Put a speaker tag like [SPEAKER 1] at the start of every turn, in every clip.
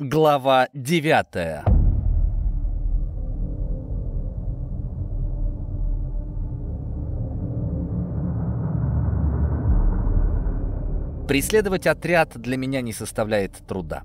[SPEAKER 1] Глава девятая Преследовать отряд для меня не составляет труда.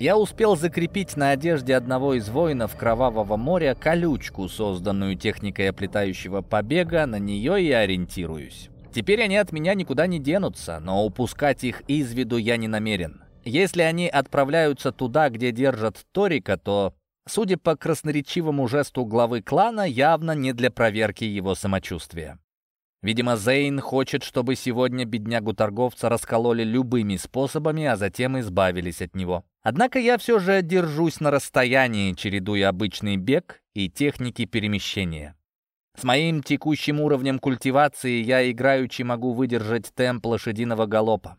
[SPEAKER 1] Я успел закрепить на одежде одного из воинов Кровавого моря колючку, созданную техникой оплетающего побега, на нее и ориентируюсь. Теперь они от меня никуда не денутся, но упускать их из виду я не намерен. Если они отправляются туда, где держат Торика, то, судя по красноречивому жесту главы клана, явно не для проверки его самочувствия. Видимо, Зейн хочет, чтобы сегодня беднягу-торговца раскололи любыми способами, а затем избавились от него. Однако я все же держусь на расстоянии, чередуя обычный бег и техники перемещения. С моим текущим уровнем культивации я играючи могу выдержать темп лошадиного галопа.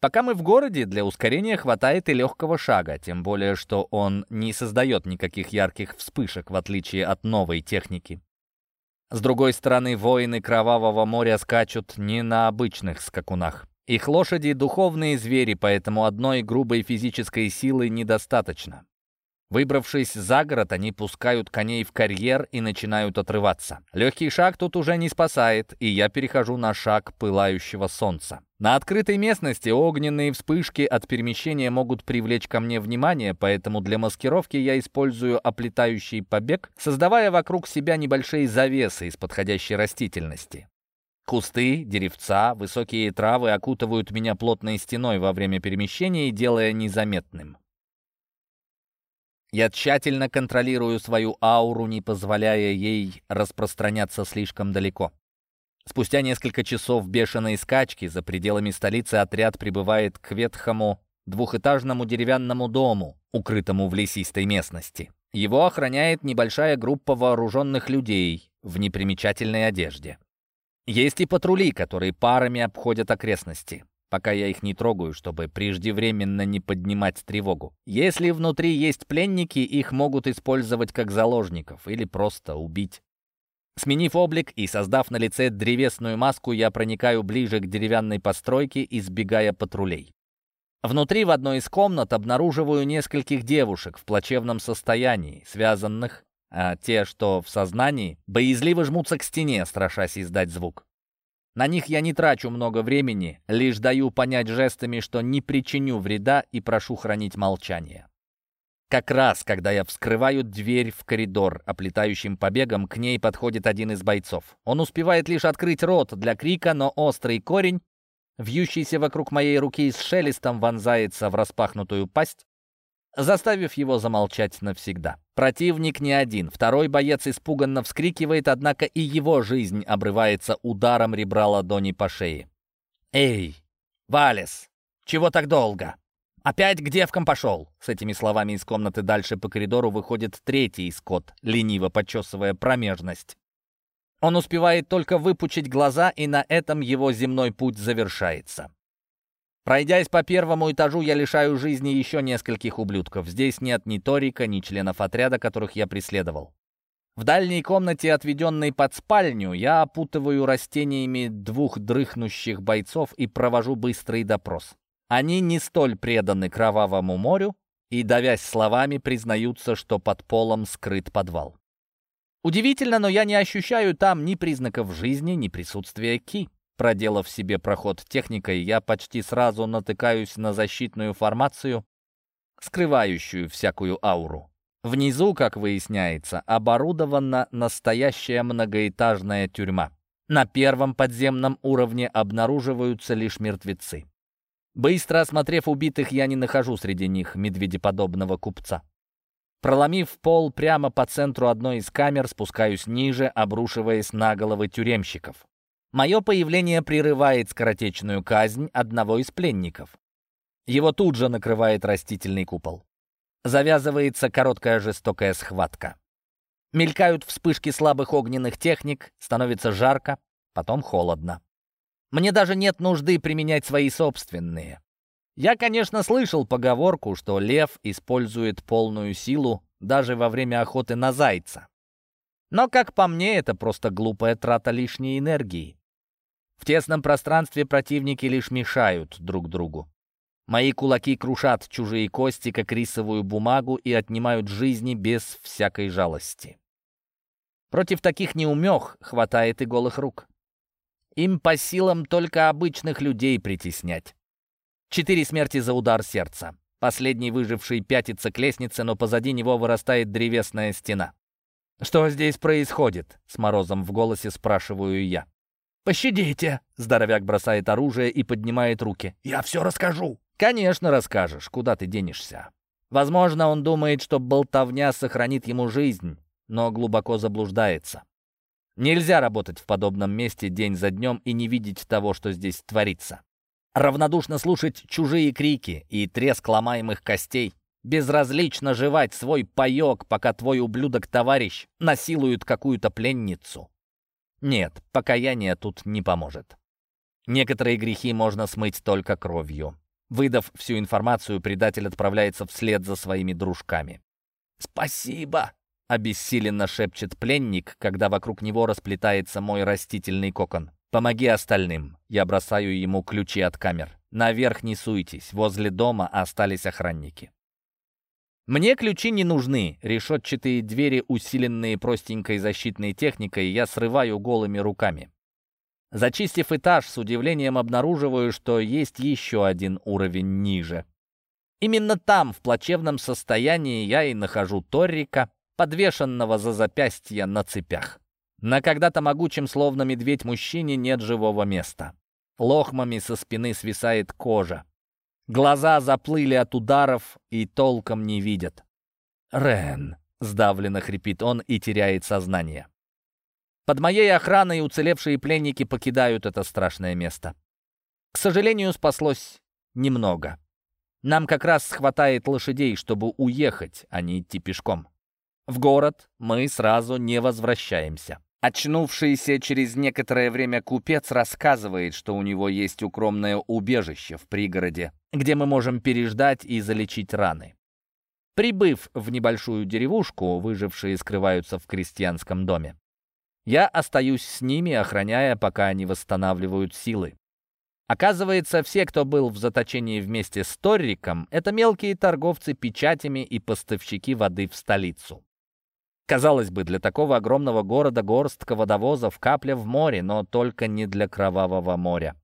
[SPEAKER 1] Пока мы в городе, для ускорения хватает и легкого шага, тем более, что он не создает никаких ярких вспышек, в отличие от новой техники. С другой стороны, воины Кровавого моря скачут не на обычных скакунах. Их лошади — духовные звери, поэтому одной грубой физической силы недостаточно. Выбравшись за город, они пускают коней в карьер и начинают отрываться. Легкий шаг тут уже не спасает, и я перехожу на шаг пылающего солнца. На открытой местности огненные вспышки от перемещения могут привлечь ко мне внимание, поэтому для маскировки я использую оплетающий побег, создавая вокруг себя небольшие завесы из подходящей растительности. Кусты, деревца, высокие травы окутывают меня плотной стеной во время перемещения, делая незаметным. Я тщательно контролирую свою ауру, не позволяя ей распространяться слишком далеко. Спустя несколько часов бешеной скачки за пределами столицы отряд прибывает к ветхому двухэтажному деревянному дому, укрытому в лесистой местности. Его охраняет небольшая группа вооруженных людей в непримечательной одежде. Есть и патрули, которые парами обходят окрестности пока я их не трогаю, чтобы преждевременно не поднимать тревогу. Если внутри есть пленники, их могут использовать как заложников или просто убить. Сменив облик и создав на лице древесную маску, я проникаю ближе к деревянной постройке, избегая патрулей. Внутри в одной из комнат обнаруживаю нескольких девушек в плачевном состоянии, связанных, а те, что в сознании, боязливо жмутся к стене, страшась издать звук. На них я не трачу много времени, лишь даю понять жестами, что не причиню вреда и прошу хранить молчание. Как раз, когда я вскрываю дверь в коридор, оплетающим побегом, к ней подходит один из бойцов. Он успевает лишь открыть рот для крика, но острый корень, вьющийся вокруг моей руки с шелестом, вонзается в распахнутую пасть, заставив его замолчать навсегда. Противник не один. Второй боец испуганно вскрикивает, однако и его жизнь обрывается ударом ребра ладони по шее. «Эй, Валес, чего так долго? Опять к девкам пошел?» С этими словами из комнаты дальше по коридору выходит третий скот, лениво почесывая промежность. Он успевает только выпучить глаза, и на этом его земной путь завершается. Пройдясь по первому этажу, я лишаю жизни еще нескольких ублюдков. Здесь нет ни Торика, ни членов отряда, которых я преследовал. В дальней комнате, отведенной под спальню, я опутываю растениями двух дрыхнущих бойцов и провожу быстрый допрос. Они не столь преданы кровавому морю и, давясь словами, признаются, что под полом скрыт подвал. Удивительно, но я не ощущаю там ни признаков жизни, ни присутствия Ки. Проделав себе проход техникой, я почти сразу натыкаюсь на защитную формацию, скрывающую всякую ауру. Внизу, как выясняется, оборудована настоящая многоэтажная тюрьма. На первом подземном уровне обнаруживаются лишь мертвецы. Быстро осмотрев убитых, я не нахожу среди них медведеподобного купца. Проломив пол прямо по центру одной из камер, спускаюсь ниже, обрушиваясь на головы тюремщиков. Мое появление прерывает скоротечную казнь одного из пленников. Его тут же накрывает растительный купол. Завязывается короткая жестокая схватка. Мелькают вспышки слабых огненных техник, становится жарко, потом холодно. Мне даже нет нужды применять свои собственные. Я, конечно, слышал поговорку, что лев использует полную силу даже во время охоты на зайца. Но, как по мне, это просто глупая трата лишней энергии. В тесном пространстве противники лишь мешают друг другу. Мои кулаки крушат чужие кости, как рисовую бумагу, и отнимают жизни без всякой жалости. Против таких неумех хватает и голых рук. Им по силам только обычных людей притеснять. Четыре смерти за удар сердца. Последний выживший пятится к лестнице, но позади него вырастает древесная стена. «Что здесь происходит?» — с морозом в голосе спрашиваю я.
[SPEAKER 2] «Пощадите!» — здоровяк бросает оружие и поднимает руки. «Я все расскажу!»
[SPEAKER 1] «Конечно расскажешь, куда ты денешься?» Возможно, он думает, что болтовня сохранит ему жизнь, но глубоко заблуждается. Нельзя работать в подобном месте день за днем и не видеть того, что здесь творится. Равнодушно слушать чужие крики и треск ломаемых костей. Безразлично жевать свой паек, пока твой ублюдок-товарищ насилует какую-то пленницу. Нет, покаяние тут не поможет. Некоторые грехи можно смыть только кровью. Выдав всю информацию, предатель отправляется вслед за своими дружками.
[SPEAKER 2] «Спасибо!»
[SPEAKER 1] — обессиленно шепчет пленник, когда вокруг него расплетается мой растительный кокон. «Помоги остальным!» Я бросаю ему ключи от камер. «Наверх не суйтесь, возле дома остались охранники». Мне ключи не нужны. Решетчатые двери, усиленные простенькой защитной техникой, я срываю голыми руками. Зачистив этаж, с удивлением обнаруживаю, что есть еще один уровень ниже. Именно там, в плачевном состоянии, я и нахожу Торрика, подвешенного за запястье на цепях. На когда-то могучем, словно медведь, мужчине нет живого места. Лохмами со спины свисает кожа. Глаза заплыли от ударов и толком не видят. «Рен!» — сдавленно хрипит он и теряет сознание. Под моей охраной уцелевшие пленники покидают это страшное место. К сожалению, спаслось немного. Нам как раз хватает лошадей, чтобы уехать, а не идти пешком. В город мы сразу не возвращаемся. Очнувшийся через некоторое время купец рассказывает, что у него есть укромное убежище в пригороде, где мы можем переждать и залечить раны. Прибыв в небольшую деревушку, выжившие скрываются в крестьянском доме. Я остаюсь с ними, охраняя, пока они восстанавливают силы. Оказывается, все, кто был в заточении вместе с Торриком, это мелкие торговцы печатями и поставщики воды в столицу. Казалось бы, для такого огромного города горстка водовозов капля в море, но только не для Кровавого моря.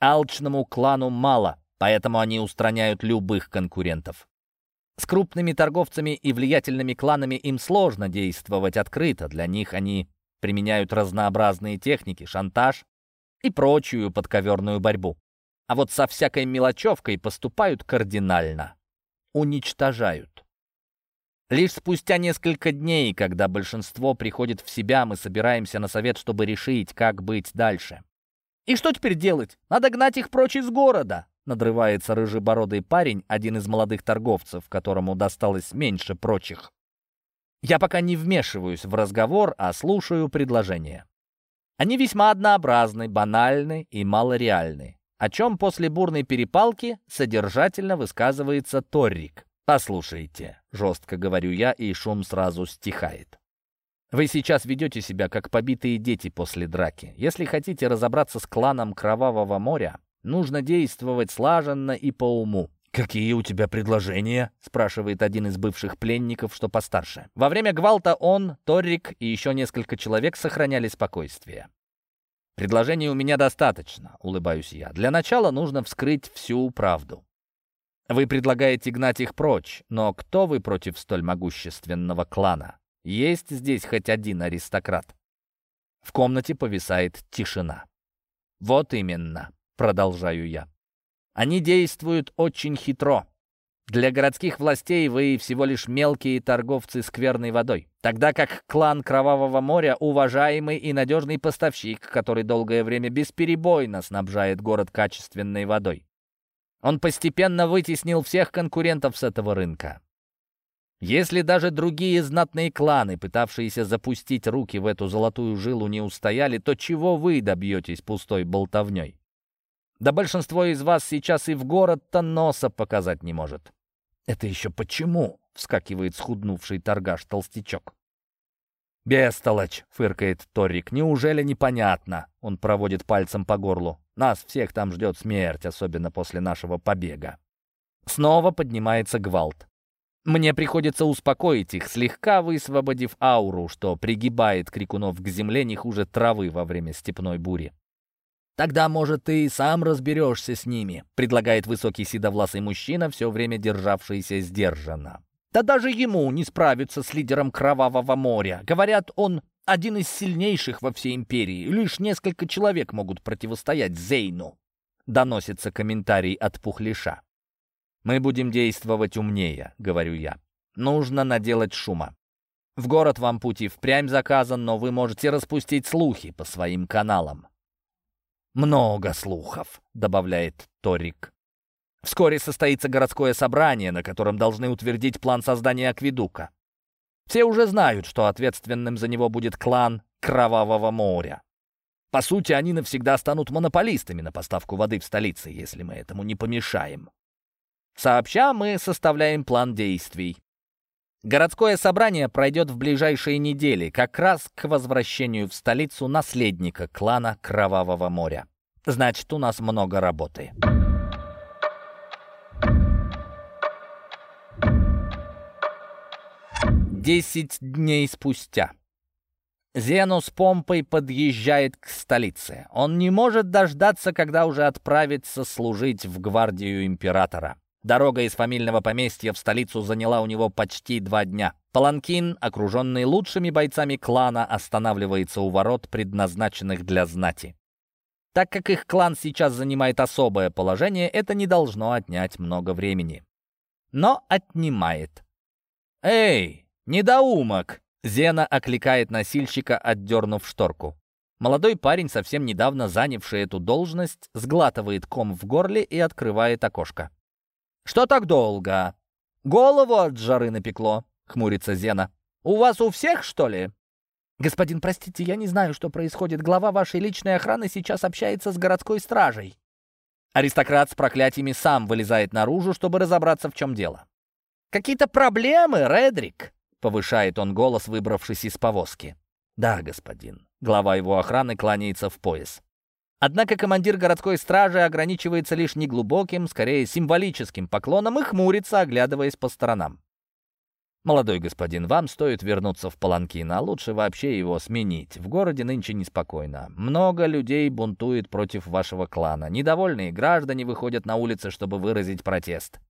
[SPEAKER 1] Алчному клану мало, поэтому они устраняют любых конкурентов. С крупными торговцами и влиятельными кланами им сложно действовать открыто, для них они применяют разнообразные техники, шантаж и прочую подковерную борьбу. А вот со всякой мелочевкой поступают кардинально. Уничтожают. Лишь спустя несколько дней, когда большинство приходит в себя, мы собираемся на совет, чтобы решить, как быть дальше. «И что теперь делать? Надо гнать их прочь из города!» Надрывается рыжебородый парень, один из молодых торговцев, которому досталось меньше прочих. Я пока не вмешиваюсь в разговор, а слушаю предложения. Они весьма однообразны, банальны и малореальны, о чем после бурной перепалки содержательно высказывается Торрик. «Послушайте», — жестко говорю я, и шум сразу стихает. «Вы сейчас ведете себя, как побитые дети после драки. Если хотите разобраться с кланом Кровавого моря, нужно действовать слаженно и по уму.
[SPEAKER 2] «Какие у тебя предложения?» — спрашивает один из бывших пленников, что постарше.
[SPEAKER 1] Во время гвалта он, Торрик и еще несколько человек сохраняли спокойствие. «Предложений у меня достаточно», — улыбаюсь я. «Для начала нужно вскрыть всю правду. Вы предлагаете гнать их прочь, но кто вы против столь могущественного клана? Есть здесь хоть один аристократ?» В комнате повисает тишина. «Вот именно», — продолжаю я. Они действуют очень хитро. Для городских властей вы всего лишь мелкие торговцы скверной водой, тогда как клан Кровавого моря — уважаемый и надежный поставщик, который долгое время бесперебойно снабжает город качественной водой. Он постепенно вытеснил всех конкурентов с этого рынка. Если даже другие знатные кланы, пытавшиеся запустить руки в эту золотую жилу, не устояли, то чего вы добьетесь пустой болтовней? Да большинство из вас сейчас и в город-то носа показать не может.
[SPEAKER 2] «Это еще почему?» — вскакивает схуднувший торгаш-толстячок.
[SPEAKER 1] «Бестолочь!» — фыркает Торик. «Неужели непонятно?» — он проводит пальцем по горлу. «Нас всех там ждет смерть, особенно после нашего побега». Снова поднимается гвалт. Мне приходится успокоить их, слегка высвободив ауру, что пригибает крикунов к земле не хуже травы во время степной бури. «Тогда, может, ты и сам разберешься с ними», — предлагает высокий седовласый мужчина, все время державшийся сдержанно. «Да даже ему не справиться с лидером Кровавого моря. Говорят, он один из сильнейших во всей империи. Лишь несколько человек могут противостоять Зейну», — доносится комментарий от Пухлиша. «Мы будем действовать умнее», — говорю я. «Нужно наделать шума. В город вам пути впрямь заказан, но вы можете распустить слухи по своим каналам. «Много слухов», — добавляет Торик. Вскоре состоится городское собрание, на котором должны утвердить план создания акведука. Все уже знают, что ответственным за него будет клан Кровавого моря. По сути, они навсегда станут монополистами на поставку воды в столице, если мы этому не помешаем. Сообща мы составляем план действий. Городское собрание пройдет в ближайшие недели, как раз к возвращению в столицу наследника клана Кровавого моря. Значит, у нас много работы. Десять дней спустя. Зену с помпой подъезжает к столице. Он не может дождаться, когда уже отправится служить в гвардию императора. Дорога из фамильного поместья в столицу заняла у него почти два дня. Паланкин, окруженный лучшими бойцами клана, останавливается у ворот, предназначенных для знати. Так как их клан сейчас занимает особое положение, это не должно отнять много времени. Но отнимает. «Эй, недоумок!» Зена окликает носильщика, отдернув шторку. Молодой парень, совсем недавно занявший эту должность, сглатывает ком в горле и открывает окошко. «Что так долго?» «Голову от жары напекло», — хмурится Зена. «У вас у всех, что ли?» «Господин, простите, я не знаю, что происходит. Глава вашей личной охраны сейчас общается с городской стражей». Аристократ с проклятиями сам вылезает наружу, чтобы разобраться, в чем дело. «Какие-то проблемы, Редрик?» — повышает он голос, выбравшись из повозки. «Да, господин». Глава его охраны кланяется в пояс. Однако командир городской стражи ограничивается лишь неглубоким, скорее символическим поклоном и хмурится, оглядываясь по сторонам. «Молодой господин, вам стоит вернуться в Паланкин, а лучше вообще его сменить. В городе нынче неспокойно. Много людей бунтует против вашего клана. Недовольные граждане выходят на улицы, чтобы выразить протест».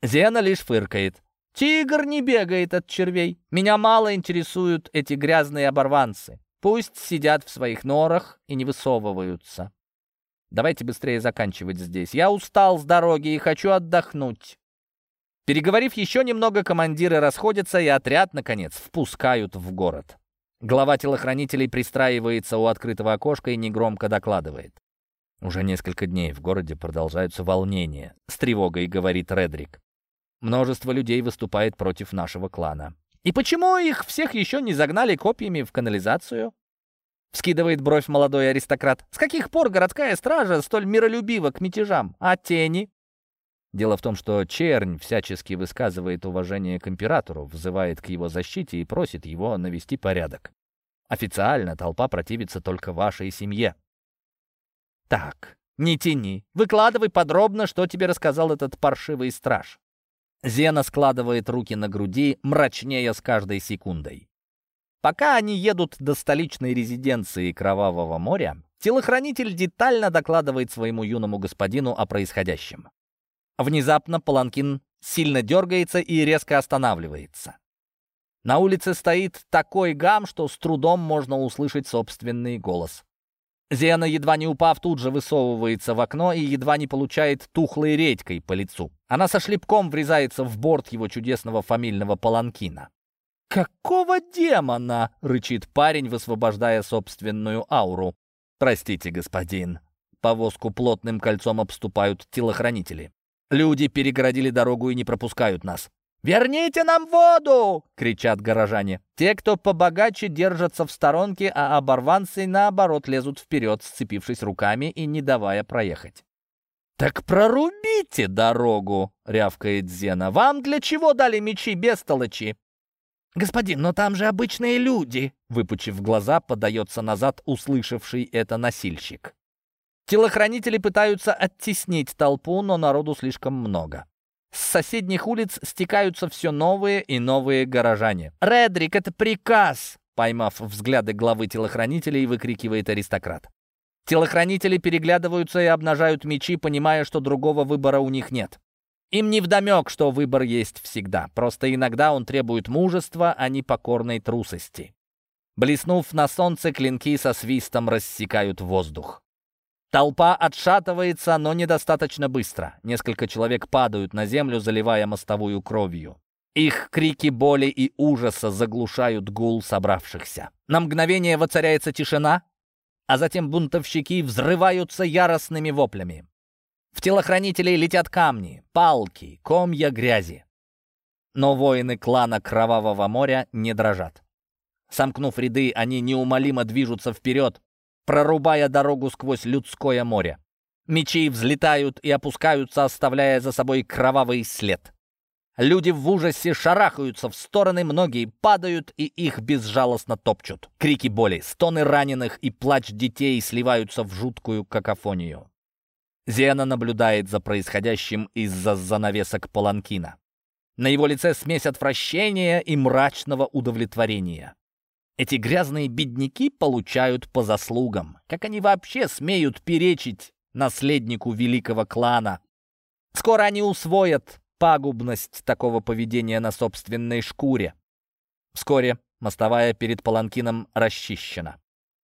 [SPEAKER 1] Зена лишь фыркает. «Тигр не бегает от червей. Меня мало интересуют эти грязные оборванцы. Пусть сидят в своих норах и не высовываются. Давайте быстрее заканчивать здесь. Я устал с дороги и хочу отдохнуть. Переговорив еще немного, командиры расходятся, и отряд, наконец, впускают в город. Глава телохранителей пристраивается у открытого окошка и негромко докладывает. Уже несколько дней в городе продолжаются волнения. С тревогой говорит Редрик. Множество людей выступает против нашего клана. И почему их всех еще не загнали копьями в канализацию? Вскидывает бровь молодой аристократ. С каких пор городская стража столь миролюбива к мятежам? А тени? Дело в том, что чернь всячески высказывает уважение к императору, взывает к его защите и просит его навести порядок. Официально толпа противится только вашей семье. Так, не тяни. Выкладывай подробно, что тебе рассказал этот паршивый страж. Зена складывает руки на груди, мрачнее с каждой секундой. Пока они едут до столичной резиденции Кровавого моря, телохранитель детально докладывает своему юному господину о происходящем. Внезапно Паланкин сильно дергается и резко останавливается. На улице стоит такой гам, что с трудом можно услышать собственный голос. Зена, едва не упав, тут же высовывается в окно и едва не получает тухлой редькой по лицу. Она со шлепком врезается в борт его чудесного фамильного паланкина. «Какого демона?» — рычит парень, высвобождая собственную ауру. «Простите, господин». Повозку плотным кольцом обступают телохранители. Люди перегородили дорогу и не пропускают нас. «Верните нам воду!» — кричат горожане. Те, кто побогаче, держатся в сторонке, а оборванцы, наоборот, лезут вперед, сцепившись руками и не давая проехать. «Так прорубите дорогу!» — рявкает Зена. «Вам для чего дали мечи, бестолочи?» «Господин, но там же обычные люди!» Выпучив глаза, подается назад услышавший это носильщик. Телохранители пытаются оттеснить толпу, но народу слишком много. С соседних улиц стекаются все новые и новые горожане. «Редрик, это приказ!» Поймав взгляды главы телохранителей, выкрикивает аристократ. Телохранители переглядываются и обнажают мечи, понимая, что другого выбора у них нет. Им не вдомек, что выбор есть всегда. Просто иногда он требует мужества, а не покорной трусости. Блеснув на солнце, клинки со свистом рассекают воздух. Толпа отшатывается, но недостаточно быстро. Несколько человек падают на землю, заливая мостовую кровью. Их крики боли и ужаса заглушают гул собравшихся. На мгновение воцаряется тишина, а затем бунтовщики взрываются яростными воплями. В телохранителей летят камни, палки, комья грязи. Но воины клана Кровавого моря не дрожат. Сомкнув ряды, они неумолимо движутся вперед, прорубая дорогу сквозь людское море. Мечи взлетают и опускаются, оставляя за собой кровавый след. Люди в ужасе шарахаются в стороны, многие падают и их безжалостно топчут. Крики боли, стоны раненых и плач детей сливаются в жуткую какофонию. Зена наблюдает за происходящим из-за занавесок паланкина. На его лице смесь отвращения и мрачного удовлетворения. Эти грязные бедняки получают по заслугам. Как они вообще смеют перечить наследнику великого клана? Скоро они усвоят пагубность такого поведения на собственной шкуре. Вскоре мостовая перед паланкином расчищена.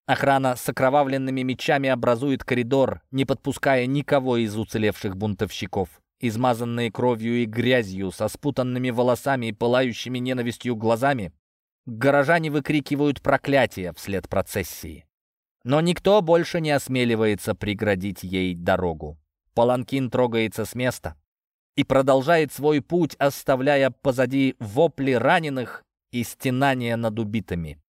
[SPEAKER 1] Охрана с окровавленными мечами образует коридор, не подпуская никого из уцелевших бунтовщиков. Измазанные кровью и грязью, со спутанными волосами и пылающими ненавистью глазами, Горожане выкрикивают проклятия вслед процессии. Но никто больше не осмеливается преградить ей дорогу. Паланкин трогается с места и продолжает свой путь, оставляя позади вопли раненых и стенания над убитыми.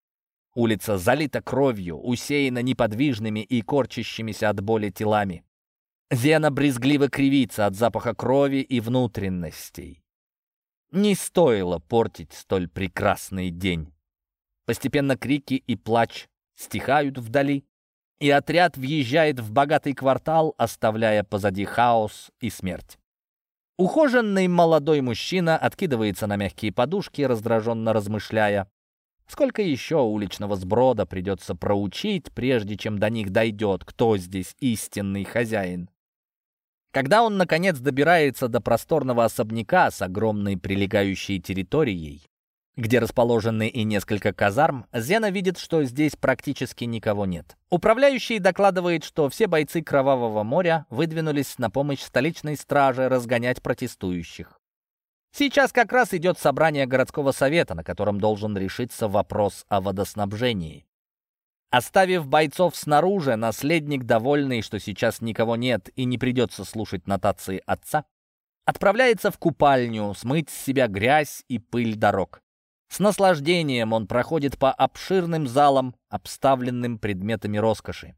[SPEAKER 1] Улица залита кровью, усеяна неподвижными и корчащимися от боли телами. Зена брезгливо кривится от запаха крови и внутренностей. Не стоило портить столь прекрасный день. Постепенно крики и плач стихают вдали, и отряд въезжает в богатый квартал, оставляя позади хаос и смерть. Ухоженный молодой мужчина откидывается на мягкие подушки, раздраженно размышляя, сколько еще уличного сброда придется проучить, прежде чем до них дойдет, кто здесь истинный хозяин. Когда он, наконец, добирается до просторного особняка с огромной прилегающей территорией, где расположены и несколько казарм, Зена видит, что здесь практически никого нет. Управляющий докладывает, что все бойцы Кровавого моря выдвинулись на помощь столичной страже разгонять протестующих. Сейчас как раз идет собрание городского совета, на котором должен решиться вопрос о водоснабжении. Оставив бойцов снаружи, наследник, довольный, что сейчас никого нет и не придется слушать нотации отца, отправляется в купальню смыть с себя грязь и пыль дорог. С наслаждением он проходит по обширным залам, обставленным предметами роскоши.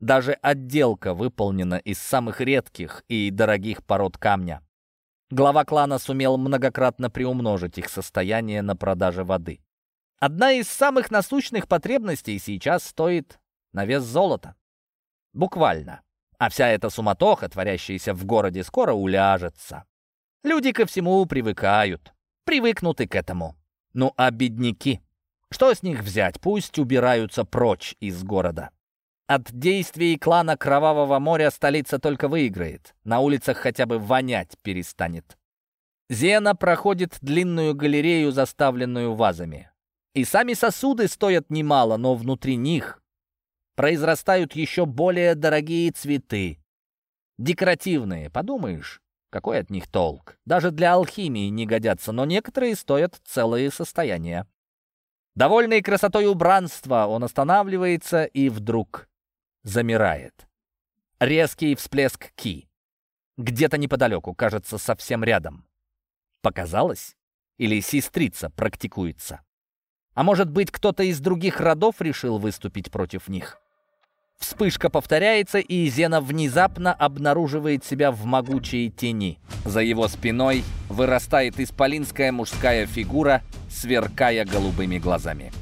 [SPEAKER 1] Даже отделка выполнена из самых редких и дорогих пород камня. Глава клана сумел многократно приумножить их состояние на продаже воды. Одна из самых насущных потребностей сейчас стоит на вес золота. Буквально. А вся эта суматоха, творящаяся в городе, скоро уляжется. Люди ко всему привыкают. Привыкнуты к этому. Ну а бедняки? Что с них взять? Пусть убираются прочь из города. От действий клана Кровавого моря столица только выиграет. На улицах хотя бы вонять перестанет. Зена проходит длинную галерею, заставленную вазами. И сами сосуды стоят немало, но внутри них произрастают еще более дорогие цветы. Декоративные, подумаешь, какой от них толк? Даже для алхимии не годятся, но некоторые стоят целые состояния. Довольный красотой убранства, он останавливается и вдруг замирает. Резкий всплеск ки. Где-то неподалеку, кажется, совсем рядом. Показалось? Или сестрица практикуется? А может быть, кто-то из других родов решил выступить против них? Вспышка повторяется, и Зена внезапно обнаруживает себя в могучей тени. За его спиной вырастает исполинская мужская фигура, сверкая голубыми глазами.